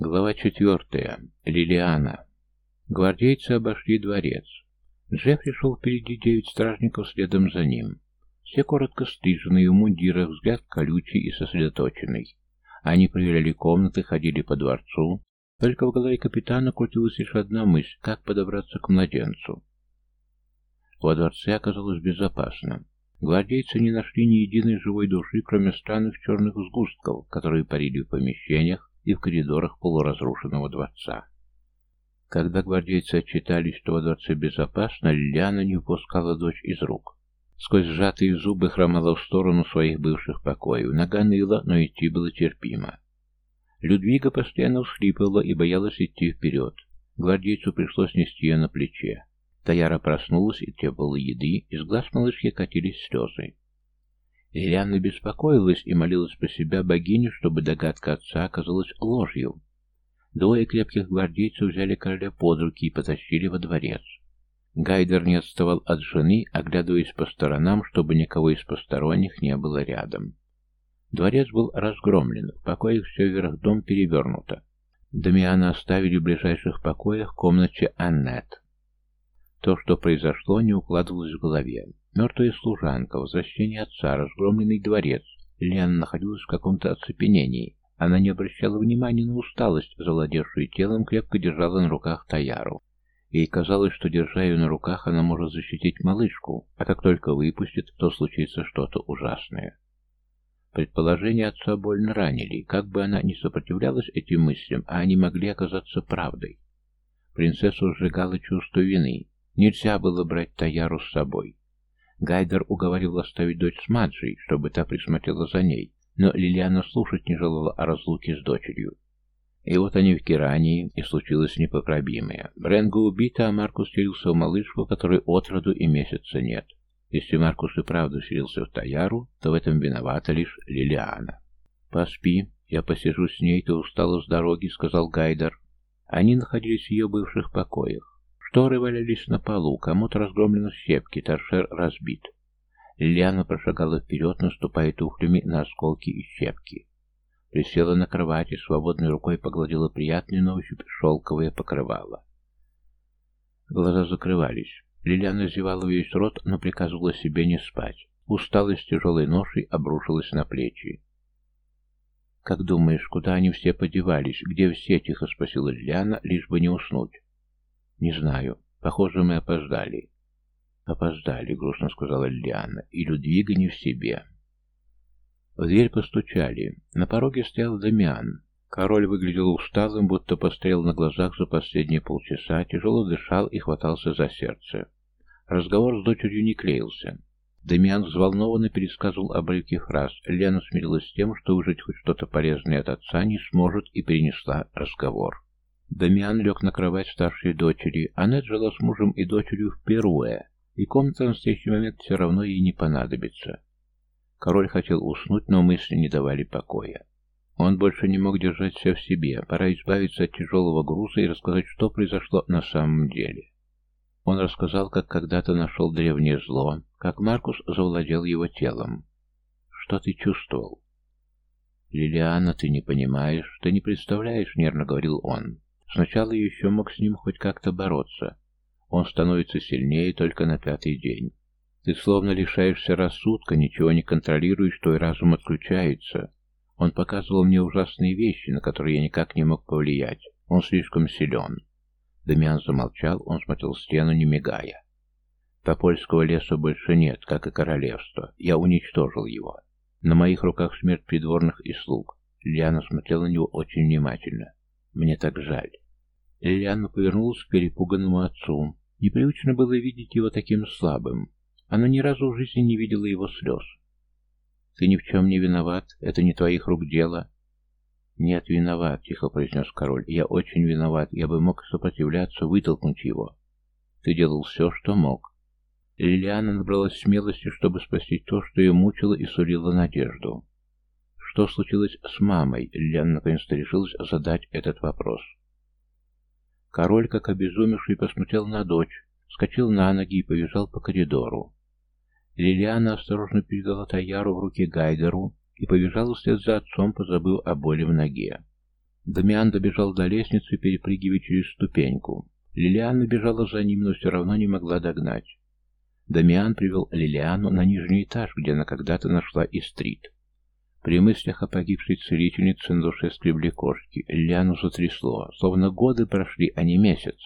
Глава четвертая. Лилиана. Гвардейцы обошли дворец. Джеффри шел впереди девять стражников следом за ним. Все коротко стриженные в мундирах, взгляд колючий и сосредоточенный. Они проверяли комнаты, ходили по дворцу. Только в голове капитана крутилась лишь одна мысль — как подобраться к младенцу. Во дворце оказалось безопасно. Гвардейцы не нашли ни единой живой души, кроме странных черных сгустков, которые парили в помещениях, и в коридорах полуразрушенного дворца. Когда гвардейцы отчитались, что во дворце безопасно, Лилиана не выпускала дочь из рук. Сквозь сжатые зубы хромала в сторону своих бывших покоев. Нога ныла, но идти было терпимо. Людвига постоянно всхлипывала и боялась идти вперед. Гвардейцу пришлось нести ее на плече. Таяра проснулась и требовала еды, из глаз малышки катились слезы. Лилиана беспокоилась и молилась про себя богиню, чтобы догадка отца оказалась ложью. Двое крепких гвардейцев взяли короля под руки и потащили во дворец. Гайдер не отставал от жены, оглядываясь по сторонам, чтобы никого из посторонних не было рядом. Дворец был разгромлен, в покоях все вверх дом перевернуто. Дамиана оставили в ближайших покоях в комнате Аннет. То, что произошло, не укладывалось в голове. Мертвая служанка, возвращение отца, разгромленный дворец. Лена находилась в каком-то оцепенении. Она не обращала внимания на усталость, завладевшую телом, крепко держала на руках Таяру. Ей казалось, что, держа ее на руках, она может защитить малышку, а как только выпустит, то случится что-то ужасное. Предположения отца больно ранили, как бы она ни сопротивлялась этим мыслям, а они могли оказаться правдой. Принцессу сжигало чувство вины. Нельзя было брать Таяру с собой. Гайдер уговорил оставить дочь с Маджей, чтобы та присмотрела за ней, но Лилиана слушать не желала о разлуке с дочерью. И вот они в Кирании, и случилось непоправимое. Бренга убита, а Маркус селился в малышку, которой отроду и месяца нет. Если Маркус и правда селился в Таяру, то в этом виновата лишь Лилиана. «Поспи, я посижу с ней, ты устала с дороги», — сказал Гайдер. Они находились в ее бывших покоях. Шторы валялись на полу, кому-то разгромлены щепки, торшер разбит. Лилиана прошагала вперед, наступая туфлями на осколки и щепки. Присела на кровати, свободной рукой погладила приятную на ощупь шелковое покрывало. Глаза закрывались. Лилиана зевала весь рот, но приказывала себе не спать. Усталость тяжелой ношей обрушилась на плечи. «Как думаешь, куда они все подевались? Где все?» — тихо спросила Лилиана, лишь бы не уснуть. «Не знаю. Похоже, мы опоздали». «Опоздали», — грустно сказала Лилиана, — «и Людвига не в себе». В дверь постучали. На пороге стоял Дамиан. Король выглядел усталым, будто пострел на глазах за последние полчаса, тяжело дышал и хватался за сердце. Разговор с дочерью не клеился. Дамиан взволнованно пересказывал обрывки фраз. Лена смирилась с тем, что выжить хоть что-то полезное от отца не сможет, и перенесла разговор. Дамиан лег на кровать старшей дочери. Аннет жила с мужем и дочерью в Перуэ, и комната в настоящий момент все равно ей не понадобится. Король хотел уснуть, но мысли не давали покоя. Он больше не мог держать все в себе. Пора избавиться от тяжелого груза и рассказать, что произошло на самом деле. Он рассказал, как когда-то нашел древнее зло, как Маркус завладел его телом. Что ты чувствовал? «Лилиана, ты не понимаешь, ты не представляешь», — нервно говорил он. Сначала я еще мог с ним хоть как-то бороться. Он становится сильнее только на пятый день. Ты словно лишаешься рассудка, ничего не контролируешь, твой разум отключается. Он показывал мне ужасные вещи, на которые я никак не мог повлиять. Он слишком силен. Дамиан замолчал, он смотрел в стену, не мигая. Топольского леса больше нет, как и королевства. Я уничтожил его. На моих руках смерть придворных и слуг. Лиана смотрела на него очень внимательно. Мне так жаль. Лилиана повернулась к перепуганному отцу. Непривычно было видеть его таким слабым. Она ни разу в жизни не видела его слез. «Ты ни в чем не виноват. Это не твоих рук дело». «Нет, виноват», — тихо произнес король. «Я очень виноват. Я бы мог сопротивляться, вытолкнуть его. Ты делал все, что мог». Лилиана набралась смелости, чтобы спасти то, что ее мучило и сулило надежду. Что случилось с мамой? Лилиан наконец-то решилась задать этот вопрос. Король, как обезумевший, посмотрел на дочь, вскочил на ноги и побежал по коридору. Лилиана осторожно передала Таяру в руки Гайдеру и побежала вслед за отцом, позабыв о боли в ноге. Дамиан добежал до лестницы, перепрыгивая через ступеньку. Лилиана бежала за ним, но все равно не могла догнать. Дамиан привел Лилиану на нижний этаж, где она когда-то нашла Истрит. При мыслях о погибшей целительнице на душе скребли кошки. Лилиану затрясло, словно годы прошли, а не месяц.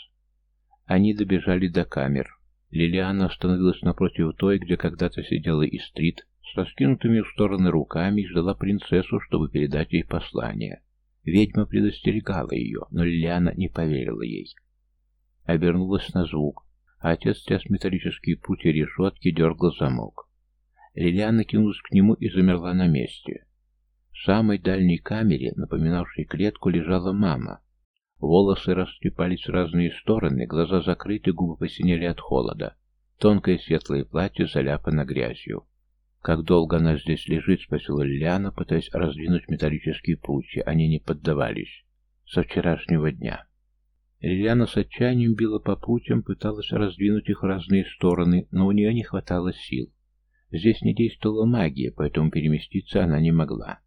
Они добежали до камер. Лилиана остановилась напротив той, где когда-то сидела Истрит, с раскинутыми в стороны руками и ждала принцессу, чтобы передать ей послание. Ведьма предостерегала ее, но Лилиана не поверила ей. Обернулась на звук. Отец тряс металлические прутья решетки, дергал замок. Лилиана кинулась к нему и замерла на месте. В самой дальней камере, напоминавшей клетку, лежала мама. Волосы растрепались в разные стороны, глаза закрыты, губы посинели от холода. Тонкое светлое платье заляпано грязью. «Как долго она здесь лежит?» — спросила Лилиана, пытаясь раздвинуть металлические прутья. Они не поддавались. «Со вчерашнего дня». Лилиана с отчаянием била по путям, пыталась раздвинуть их в разные стороны, но у нее не хватало сил. Здесь не действовала магия, поэтому переместиться она не могла.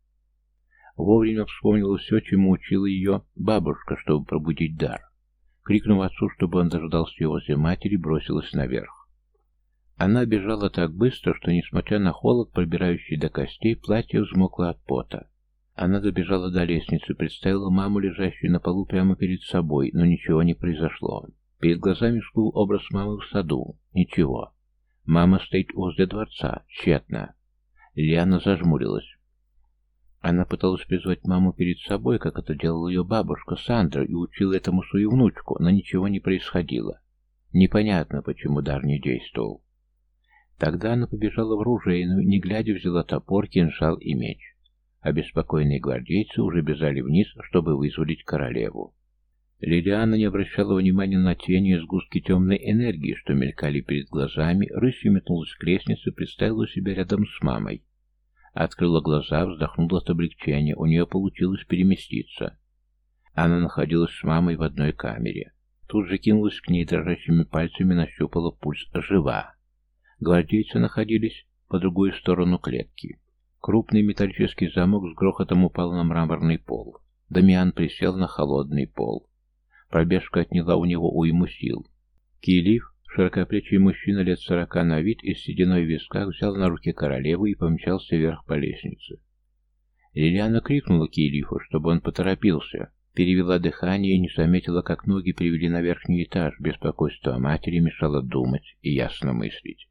Вовремя вспомнила все, чему учила ее бабушка, чтобы пробудить дар. Крикнув отцу, чтобы он дождался его возле матери, бросилась наверх. Она бежала так быстро, что, несмотря на холод, пробирающий до костей, платье взмокло от пота. Она добежала до лестницы, представила маму, лежащую на полу прямо перед собой, но ничего не произошло. Перед глазами всплыл образ мамы в саду. Ничего. Мама стоит возле дворца. Тщетно. Лиана зажмурилась. Она пыталась призвать маму перед собой, как это делала ее бабушка Сандра, и учила этому свою внучку, но ничего не происходило. Непонятно, почему дар не действовал. Тогда она побежала в ружейную, не глядя взяла топор, кинжал и меч беспокойные гвардейцы уже бежали вниз, чтобы вызволить королеву. Лилиана не обращала внимания на тени и сгустки темной энергии, что мелькали перед глазами, рысью метнулась к лестнице, представила себя рядом с мамой. Открыла глаза, вздохнула от облегчения, у нее получилось переместиться. Она находилась с мамой в одной камере. Тут же кинулась к ней дрожащими пальцами, нащупала пульс. Жива. Гвардейцы находились по другую сторону клетки. Крупный металлический замок с грохотом упал на мраморный пол. Дамиан присел на холодный пол. Пробежка отняла у него уйму сил. Киелив, широкоплечий мужчина лет сорока на вид и с сединой в висках, взял на руки королеву и помчался вверх по лестнице. Лилиана крикнула Киелифу, чтобы он поторопился, перевела дыхание и не заметила, как ноги привели на верхний этаж. Беспокойство матери мешало думать и ясно мыслить.